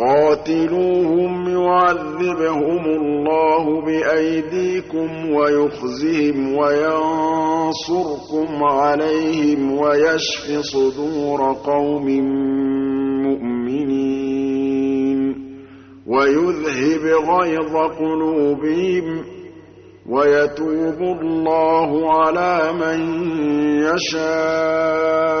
قاتلوهم يعذبهم الله بأيديكم ويخزهم وينصركم عليهم ويشف صدور قوم مؤمنين ويذهب غيظ قلوبهم ويتوب الله على من يشاء.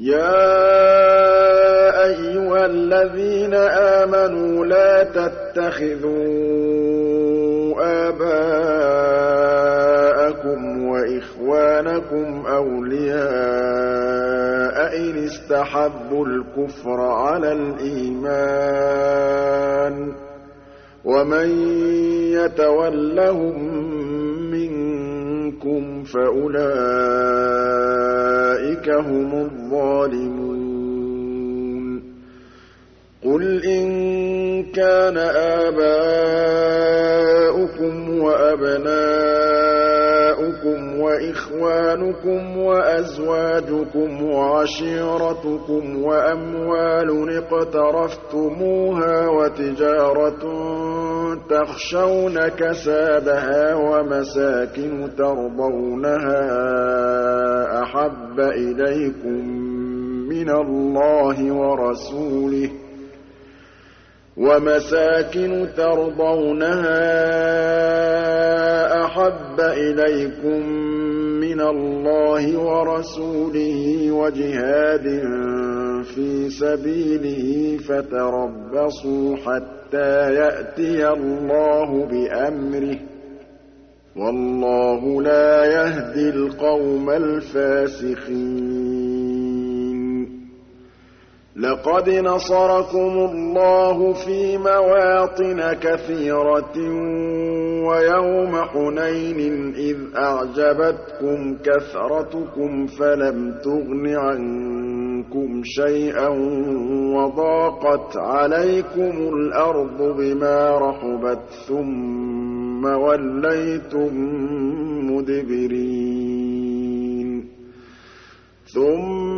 يا أيها الذين آمنوا لا تتخذوا آباءكم وإخوانكم أولياء إن استحبوا الكفر على الإيمان ومن يتولهم منكم فأولئك هم الظالمون قل إن كان آباؤكم وأبناؤكم وإخوانكم وأزواجكم وعشيرتكم وأموال اقترفتموها وتجارة تخشون كسادها ومساكن ترضونها أحب إليكم من الله ورسوله وَمَسَاكِنُ تَرْضَوْنَهَا أَحَبَّ إِلَيْكُم مِّنَ اللَّهِ وَرَسُولِهِ وَجِهَادٍ فِي سَبِيلِهِ فَتَرَبَّصُوا حَتَّىٰ يَأْتِيَ اللَّهُ بِأَمْرِهِ ۗ. وَاللَّهُ لَا يَهْدِي الْقَوْمَ الْفَاسِقِينَ. لَقَدْ نَصَرَكُمُ اللَّهُ فِي مَوَاطِنَ كَثِيرَةٍ وَيَوْمَ حُنَيْنٍ إِذْ أَعْجَبَتْكُمْ كَثْرَتُكُمْ فَلَمْ تُغْنِ عَنكُمْ شَيْئًا وَضَاقَتْ عَلَيْكُمُ الْأَرْضُ بِمَا رَحُبَتْ ثُمَّ وَلَّيْتُم مُّدْبِرِينَ ثُمَّ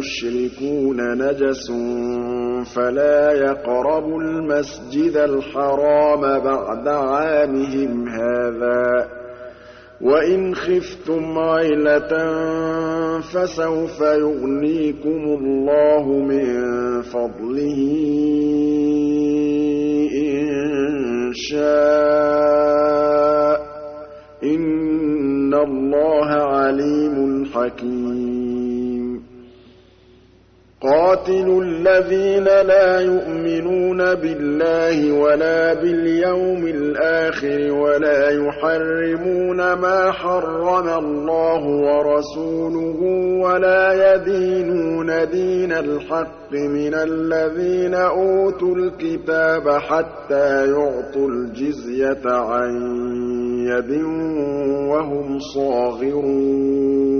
الْمُشْرِكُونَ نَجَسٌ فَلَا يَقْرَبُوا الْمَسْجِدَ الْحَرَامَ بَعْدَ عَامِهِمْ هَٰذَا. وَإِنْ خِفْتُمْ عَيْلَةً فَسَوْفَ يُغْنِيكُمُ اللَّهُ مِن فَضْلِهِ إِن شَاءَ ۚ. إِنَّ اللَّهَ عَلِيمٌ حَكِيمٌ. قَاتِلُوا الَّذِينَ لَا يُؤْمِنُونَ بِاللَّهِ وَلَا بِالْيَوْمِ الْآخِرِ وَلَا يُحَرِّمُونَ مَا حَرَّمَ اللَّهُ وَرَسُولُهُ وَلَا يَدِينُونَ دِينَ الْحَقِّ مِنَ الَّذِينَ أُوتُوا الْكِتَابَ حَتَّىٰ يُعْطُوا الْجِزْيَةَ عَن يَدٍ وَهُمْ صَاغِرُونَ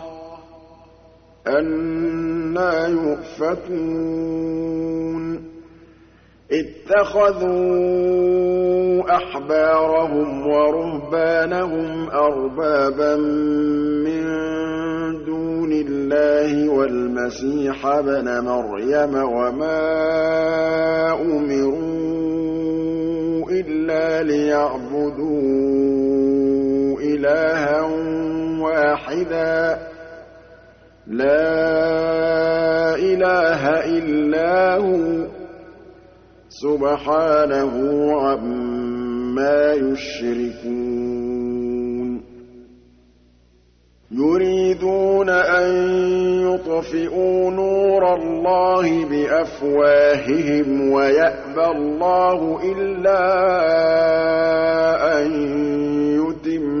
أَنَّىٰ يُؤْفَكُونَ اتَّخَذُوا أَحْبَارَهُمْ وَرُهْبَانَهُمْ أَرْبَابًا مِّن دُونِ اللَّهِ وَالْمَسِيحَ ابْنَ مَرْيَمَ وَمَا أُمِرُوا إِلَّا لِيَعْبُدُوا إِلَٰهًا وَاحِدًا لَا إِلَٰهَ إِلَّا هُوَ ۚ سُبْحَانَهُ عَمَّا يُشْرِكُونَ. يُرِيدُونَ أَن يُطْفِئُوا نُورَ اللَّهِ بِأَفْوَاهِهِمْ وَيَأْبَى اللَّهُ إِلَّا أَن يُتِمَّ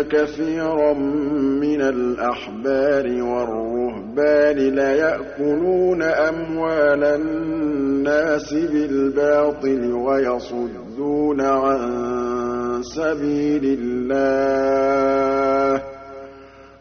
كَثِيرًا مِّنَ الْأَحْبَارِ وَالرُّهْبَانِ لَيَأْكُلُونَ أَمْوَالَ النَّاسِ بِالْبَاطِلِ وَيَصُدُّونَ عَن سَبِيلِ اللَّهِ ۗ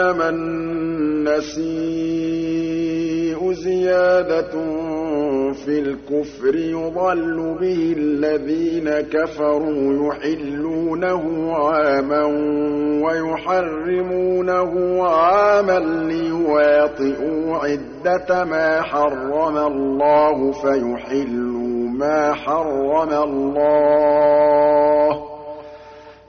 إِنَّمَا النَّسِيءُ زِيَادَةٌ فِي الْكُفْرِ يُضَلُّ بِهِ الَّذِينَ كَفَرُوا يُحِلُّونَهُ عَامًا وَيُحَرِّمُونَهُ عَامًا لِّيُوَاطِئُوا عِدَّةَ مَا حَرَّمَ اللَّهُ فَيُحِلُّوا مَا حَرَّمَ اللَّهُ ۚ.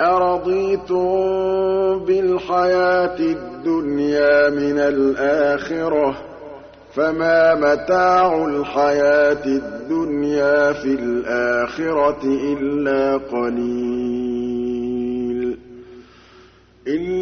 أَرَضِيتُم بِالْحَيَاةِ الدُّنْيَا مِنَ الْآخِرَةِ فَمَا مَتَاعُ الْحَيَاةِ الدُّنْيَا فِي الْآخِرَةِ إِلَّا قَلِيلٌ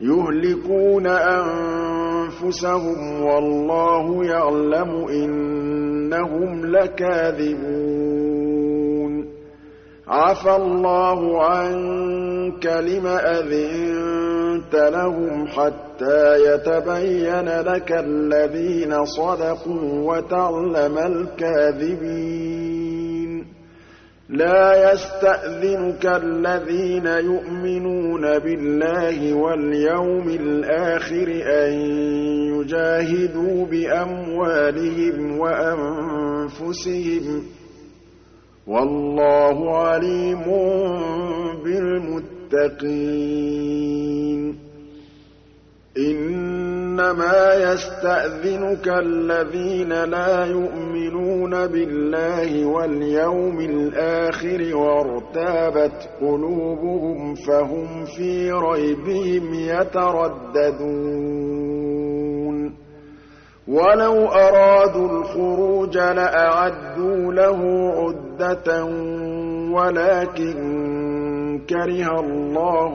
يُهْلِكُونَ أَنفُسَهُمْ وَاللَّهُ يَعْلَمُ إِنَّهُمْ لَكَاذِبُونَ. عَفَا اللَّهُ عَنكَ لِمَ أَذِنتَ لَهُمْ حَتَّىٰ يَتَبَيَّنَ لَكَ الَّذِينَ صَدَقُوا وَتَعْلَمَ الْكَاذِبِينَ. لَا يَسْتَأْذِنُكَ الَّذِينَ يُؤْمِنُونَ بِاللَّهِ وَالْيَوْمِ الْآخِرِ أَن يُجَاهِدُوا بِأَمْوَالِهِمْ وَأَنفُسِهِمْ ۗ وَاللَّهُ عَلِيمٌ بِالْمُتَّقِينَ إِنَّمَا يَسْتَأْذِنُكَ الَّذِينَ لَا يُؤْمِنُونَ بِاللَّهِ وَالْيَوْمِ الْآخِرِ وَارْتَابَتْ قُلُوبُهُمْ فَهُمْ فِي رَيْبِهِمْ يَتَرَدَّدُونَ. وَلَوْ أَرَادُوا الْخُرُوجَ لَأَعَدُّوا لَهُ عُدَّةً وَلَٰكِن كَرِهَ اللَّهُ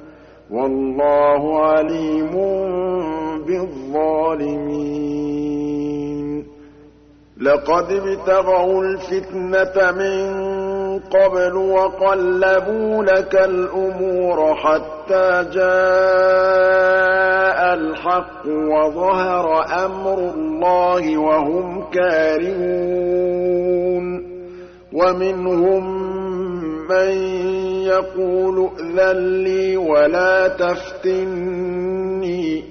وَاللَّهُ عَلِيمٌ بِالظَّالِمِينَ. لَقَدِ ابْتَغَوُا الْفِتْنَةَ مِن قَبْلُ وَقَلَّبُوا لَكَ الْأُمُورَ حَتَّىٰ جَاءَ الْحَقُّ وَظَهَرَ أَمْرُ اللَّهِ وَهُمْ كَارِهُونَ. وَمِنْهُم مَّن يَقُولُ ائْذَن لِّي وَلَا تَفْتِنِّي ۚ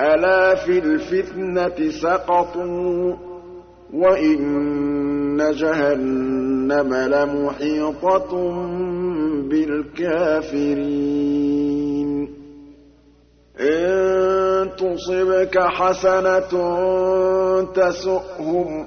أَلَا فِي الْفِتْنَةِ سَقَطُوا وَإِنَّ جَهَنَّمَ لَمُحِيطَةٌ بِالْكَافِرِينَ إِن تُصِبْكَ حَسَنَةٌ تَسُؤْهُمْ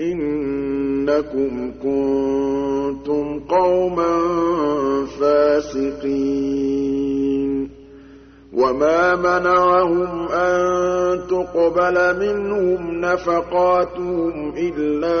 إِنَّكُمْ كُنتُمْ قَوْمًا فَاسِقِينَ. وَمَا مَنَعَهُمْ أَن تُقْبَلَ مِنْهُمْ نَفَقَاتُهُمْ إِلَّا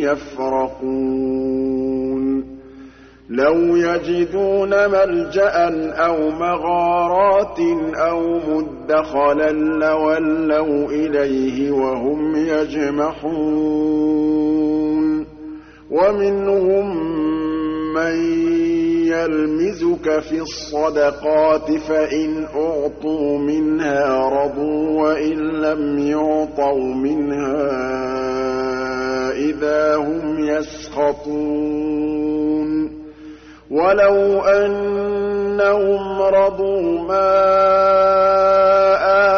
يَفْرَقُونَ. لَوْ يَجِدُونَ مَلْجَأً أَوْ مَغَارَاتٍ أَوْ مُدَّخَلًا لَّوَلَّوْا إِلَيْهِ وَهُمْ يَجْمَحُونَ. وَمِنْهُم مَّن يَلْمِزُكَ فِي الصَّدَقَاتِ فَإِنْ أُعْطُوا مِنْهَا رَضُوا وَإِن لَّمْ يُعْطَوْا مِنْهَا إِذَا هُمْ يَسْخَطُونَ وَلَوْ أَنَّهُمْ رَضُوا مَا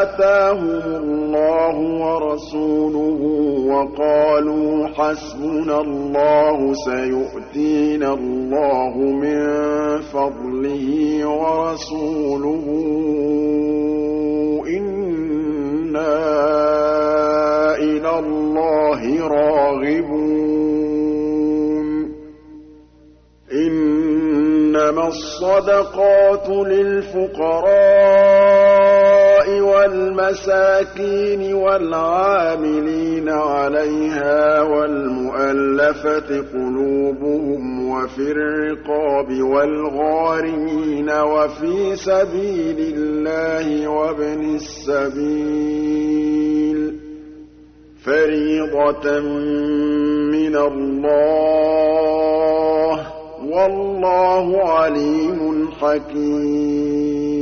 آتَاهُمُ اللَّهُ وَرَسُولُهُ وَقَالُوا حَسْبُنَا اللَّهُ سَيُؤْتِينَا اللَّهُ مِن فَضْلِهِ وَرَسُولُهُ إِنَّا إِلَى اللَّهِ رَاغِبُونَ إِنَّمَا الصَّدَقَاتُ لِلْفُقَرَاءِ وَالْمَسَاكِينِ وَالْعَامِلِينَ عَلَيْهَا وَالْمُؤَلَّفَةِ قُلُوبُهُمْ وَفِي الرِّقَابِ وَالْغَارِمِينَ وَفِي سَبِيلِ اللَّهِ وَابْنِ السَّبِيلِ فَرِيضَةً مِّنَ اللَّهِ ۗ وَاللَّهُ عَلِيمٌ حَكِيمٌ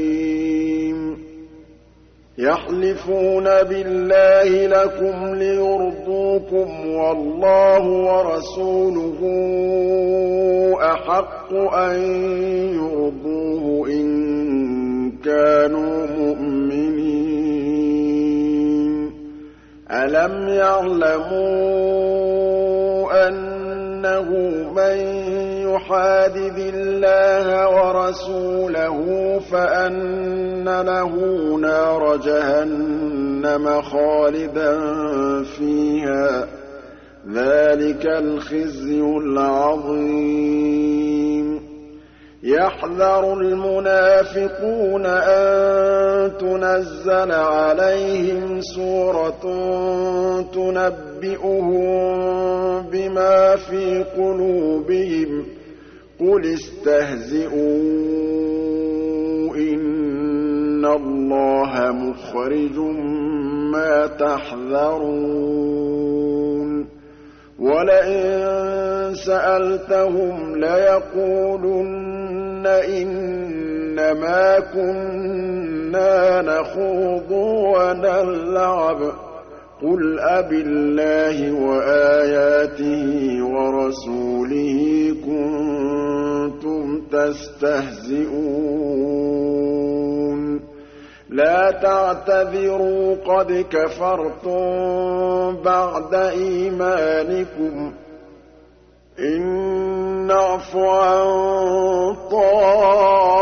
يَحْلِفُونَ بِاللَّهِ لَكُمْ لِيُرْضُوكُمْ وَاللَّهُ وَرَسُولُهُ أَحَقُّ أَن يُرْضُوهُ إِن كَانُوا مُؤْمِنِينَ. أَلَمْ يَعْلَمُوا أَنَّهُ مَن يُحَادِدِ اللَّهَ وَرَسُولَهُ فَأَنَّ لَهُ نَارَ جَهَنَّمَ خَالِدًا فِيهَا ۚ ذَٰلِكَ الْخِزْيُ الْعَظِيمُ. يَحْذَرُ الْمُنَافِقُونَ أَن تُنَزَّلَ عَلَيْهِمْ سُورَةٌ تُنَبِّئُهُم بِمَا فِي قُلُوبِهِمْ ۚ قُلِ اسْتَهْزِئُوا إِنَّ اللَّهَ مُخْرِجٌ مَّا تَحْذَرُونَ وَلَئِن سَأَلْتَهُمْ لَيَقُولُنَّ إِنَّمَا كُنَّا نَخُوضُ وَنَلْعَبُ ۚ قُلْ أَبِاللَّهِ وَآيَاتِهِ وَرَسُولِهِ كُنتُمْ تَسْتَهْزِئُونَ لَا تَعْتَذِرُوا قَدْ كَفَرْتُم بَعْدَ إِيمَانِكُمْ ۚ إِن نَّعْفُ عَن طَائِفَةٍ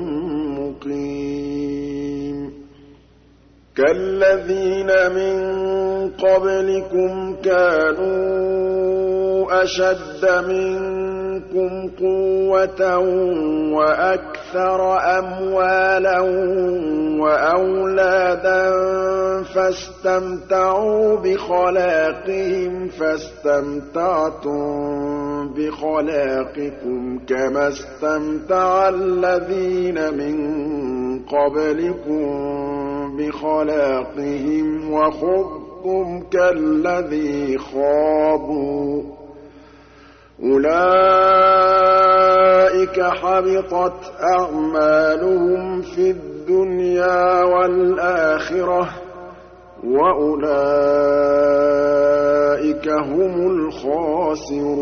كالذين من قبلكم كانوا أشد منكم قوة وأكثر أموالا وأولادا فاستمتعوا بخلاقهم فاستمتعتم بخلاقكم كما استمتع الذين من قبلكم بخلاقهم وخذتم كالذي خاضوا أولئك حبطت أعمالهم في الدنيا والآخرة وأولئك هم الخاسرون.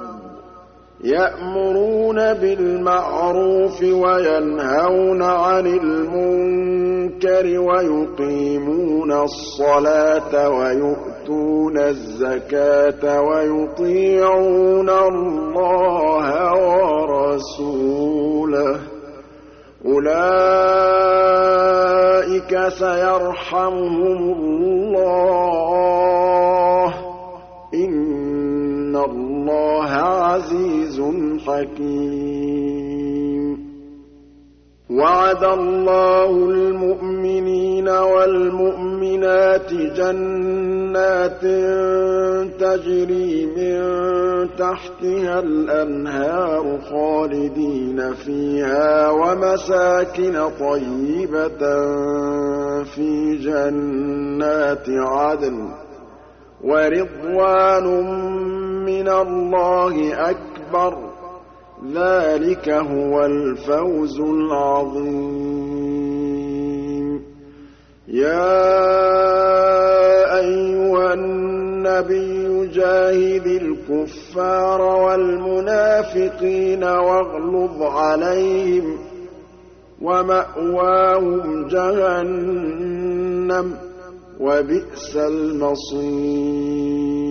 يَأْمُرُونَ بِالْمَعْرُوفِ وَيَنْهَوْنَ عَنِ الْمُنكَرِ وَيُقِيمُونَ الصَّلَاةَ وَيُؤْتُونَ الزَّكَاةَ وَيُطِيعُونَ اللَّهَ وَرَسُولَهُ ۚ. أُولَٰئِكَ سَيَرْحَمُهُمُ اللَّهُ ۗ. عَزِيزٌ حَكِيمٌ. وَعَدَ اللَّهُ الْمُؤْمِنِينَ وَالْمُؤْمِنَاتِ جَنَّاتٍ تَجْرِي مِن تَحْتِهَا الْأَنْهَارُ خَالِدِينَ فِيهَا وَمَسَاكِنَ طَيِّبَةً فِي جَنَّاتِ عَدْنٍ ۚ. وَرِضْوَانٌ مِّنَ اللَّهِ أَكْبَرُ ۚ. ذَٰلِكَ هُوَ الْفَوْزُ الْعَظِيمُ. يَا أَيُّهَا النَّبِيُّ جَاهِدِ الْكُفَّارَ وَالْمُنَافِقِينَ وَاغْلُظْ عَلَيْهِمْ ۚ وَمَأْوَاهُمْ جَهَنَّمُ ۖ وَبِئْسَ الْمَصِيرُ.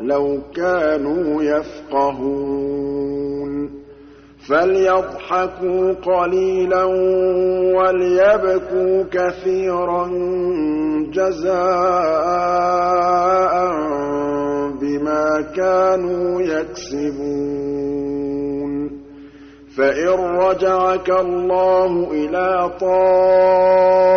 لَّوْ كَانُوا يَفْقَهُونَ فَلْيَضْحَكُوا قَلِيلًا وَلْيَبْكُوا كَثِيرًا جَزَاءً بِمَا كَانُوا يَكْسِبُونَ فَإِن رَّجَعَكَ اللَّهُ إِلَىٰ طَائِفَةٍ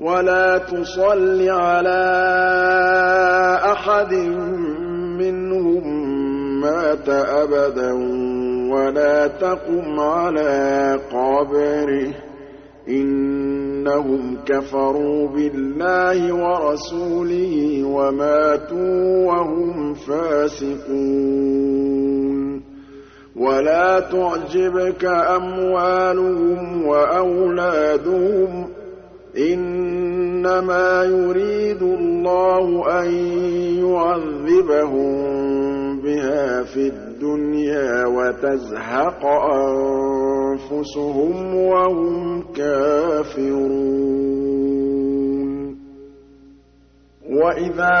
وَلَا تُصَلِّ عَلَىٰ أَحَدٍ مِّنْهُم مَّاتَ أَبَدًا وَلَا تَقُمْ عَلَىٰ قَبْرِهِ ۖ. إِنَّهُمْ كَفَرُوا بِاللَّهِ وَرَسُولِهِ وَمَاتُوا وَهُمْ فَاسِقُونَ. وَلَا تُعْجِبْكَ أَمْوَالُهُمْ وَأَوْلَادُهُمْ ۚ إِنَّمَا يُرِيدُ اللَّهُ أَن يُعَذِّبَهُم بِهَا فِي الدُّنْيَا وَتَزْهَقَ أَنفُسُهُمْ وَهُمْ كَافِرُونَ. وَإِذَا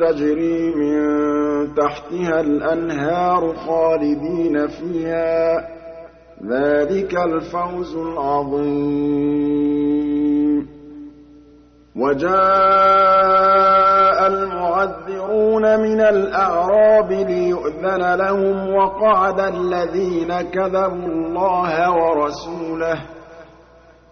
تَجْرِي مِن تَحْتِهَا الْأَنْهَارُ خَالِدِينَ فِيهَا ۚ. ذَٰلِكَ الْفَوْزُ الْعَظِيمُ. وَجَاءَ الْمُعَذِّرُونَ مِنَ الْأَعْرَابِ لِيُؤْذَنَ لَهُمْ وَقَعَدَ الَّذِينَ كَذَبُوا اللَّهَ وَرَسُولَهُ ۚ.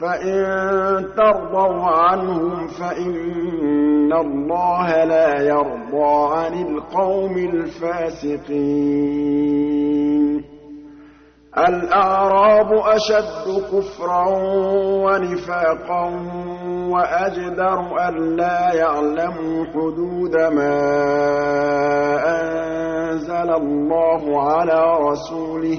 فإن ترضوا عنهم فإن الله لا يرضى عن القوم الفاسقين. الأعراب أشد كفرا ونفاقا وأجدر ألا يعلموا حدود ما أنزل الله على رسوله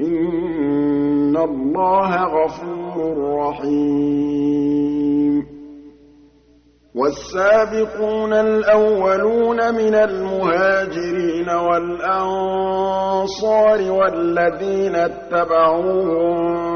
إن الله غفور رحيم. والسابقون الأولون من المهاجرين والأنصار والذين اتبعوهم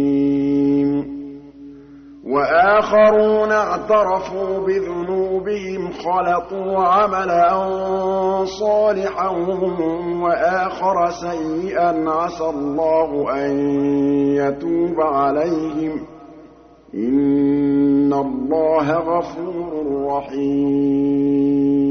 وآخرون اعترفوا بذنوبهم خلطوا عملا صالحا وآخر سيئا. عسى الله أن يتوب عليهم. إِنَّ اللَّهَ غَفُورٌ رَّحِيمٌ.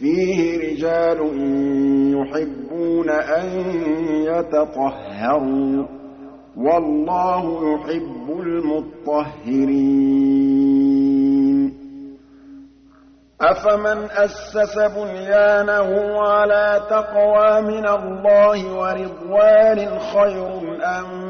فِيهِ رِجَالٌ يُحِبُّونَ أَن يَتَطَهَّرُوا ۚ وَاللَّهُ يُحِبُّ الْمُطَّهِّرِينَ. أَفَمَنْ أَسَّسَ بُنْيَانَهُ عَلَىٰ تَقْوَىٰ مِنَ اللَّهِ وَرِضْوَانٍ خَيْرٌ أَم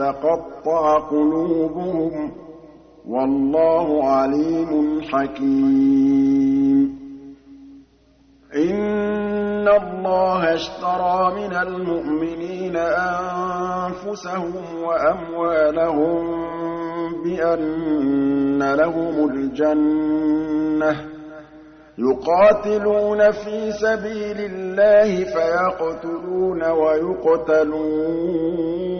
تَقَطَّعَ قُلُوبُهُمْ ۗ وَاللَّهُ عَلِيمٌ حَكِيمٌ. إِنَّ اللَّهَ اشْتَرَىٰ مِنَ الْمُؤْمِنِينَ أَنفُسَهُمْ وَأَمْوَالَهُم بِأَنَّ لَهُمُ الْجَنَّةَ ۚ يُقَاتِلُونَ فِي سَبِيلِ اللَّهِ فَيَقْتُلُونَ وَيُقْتَلُونَ ۖ.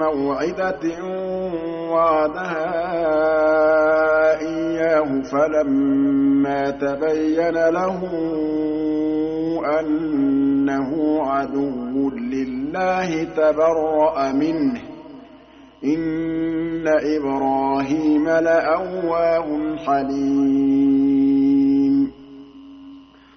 مَّوْعِدَةٍ وَعَدَهَا إِيَّاهُ فَلَمَّا تَبَيَّنَ لَهُ أَنَّهُ عَدُوٌّ لِّلَّهِ تَبَرَّأَ مِنْهُ ۚ. إِنَّ إِبْرَاهِيمَ لَأَوَّاهٌ حَلِيمٌ.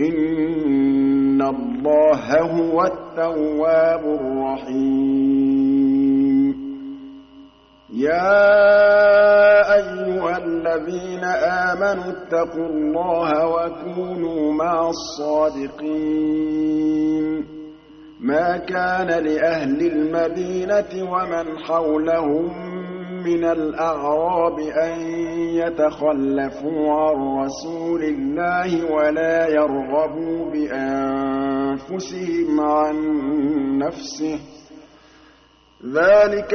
إِنَّ اللَّهَ هُوَ التَّوَّابُ الرَّحِيمُ يَا أَيُّهَا الَّذِينَ آمَنُوا اتَّقُوا اللَّهَ وَكُونُوا مَعَ الصَّادِقِينَ مَا كَانَ لِأَهْلِ الْمَدِينَةِ وَمَنْ حَوْلَهُم مِّنَ الْأَعْرَابِ أَن يَتَخَلَّفُوا عَن رَّسُولِ اللَّهِ وَلَا يَرْغَبُوا بِأَنفُسِهِمْ عَن نَّفْسِهِ ۚ. ذَٰلِكَ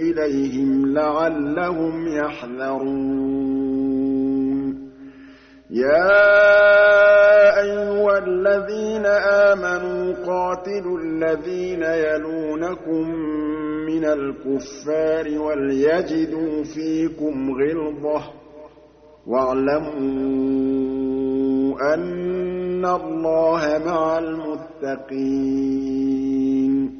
إِلَيْهِمْ لَعَلَّهُمْ يَحْذَرُونَ. يَا أَيُّهَا الَّذِينَ آمَنُوا قَاتِلُوا الَّذِينَ يَلُونَكُم مِّنَ الْكُفَّارِ وَلْيَجِدُوا فِيكُمْ غِلْظَةً ۚ. وَاعْلَمُوا أَنَّ اللَّهَ مَعَ الْمُتَّقِينَ.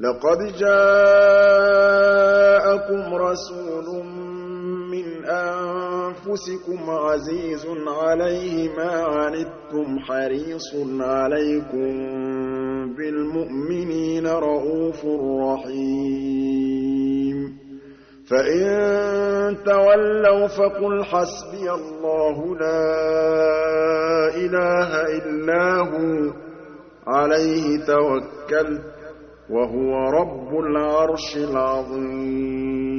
لَقَدْ جَاءَكُمْ رَسُولٌ مِّنْ أَنفُسِكُمْ عَزِيزٌ عَلَيْهِ مَا عَنِتُّمْ حَرِيصٌ عَلَيْكُم بِالْمُؤْمِنِينَ رَءُوفٌ رَّحِيمٌ. فَإِن تَوَلَّوْا فَقُلْ حَسْبِيَ اللَّهُ لَا إِلَٰهَ إِلَّا هُوَ عَلَيْهِ تَوَكَّلْتُ. وهو رب العرش العظيم.